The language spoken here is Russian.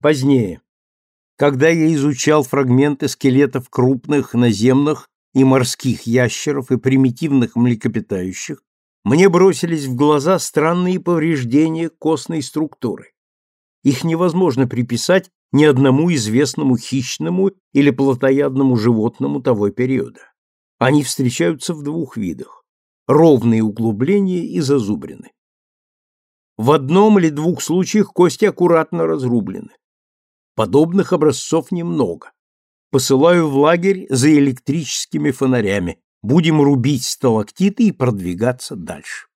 Позднее, когда я изучал фрагменты скелетов крупных наземных и морских ящеров и примитивных млекопитающих, мне бросились в глаза странные повреждения костной структуры. Их невозможно приписать ни одному известному хищному или плотоядному животному того периода. Они встречаются в двух видах – ровные углубления и зазубрины. В одном или двух случаях кости аккуратно разрублены. Подобных образцов немного. Посылаю в лагерь за электрическими фонарями. Будем рубить сталактиты и продвигаться дальше.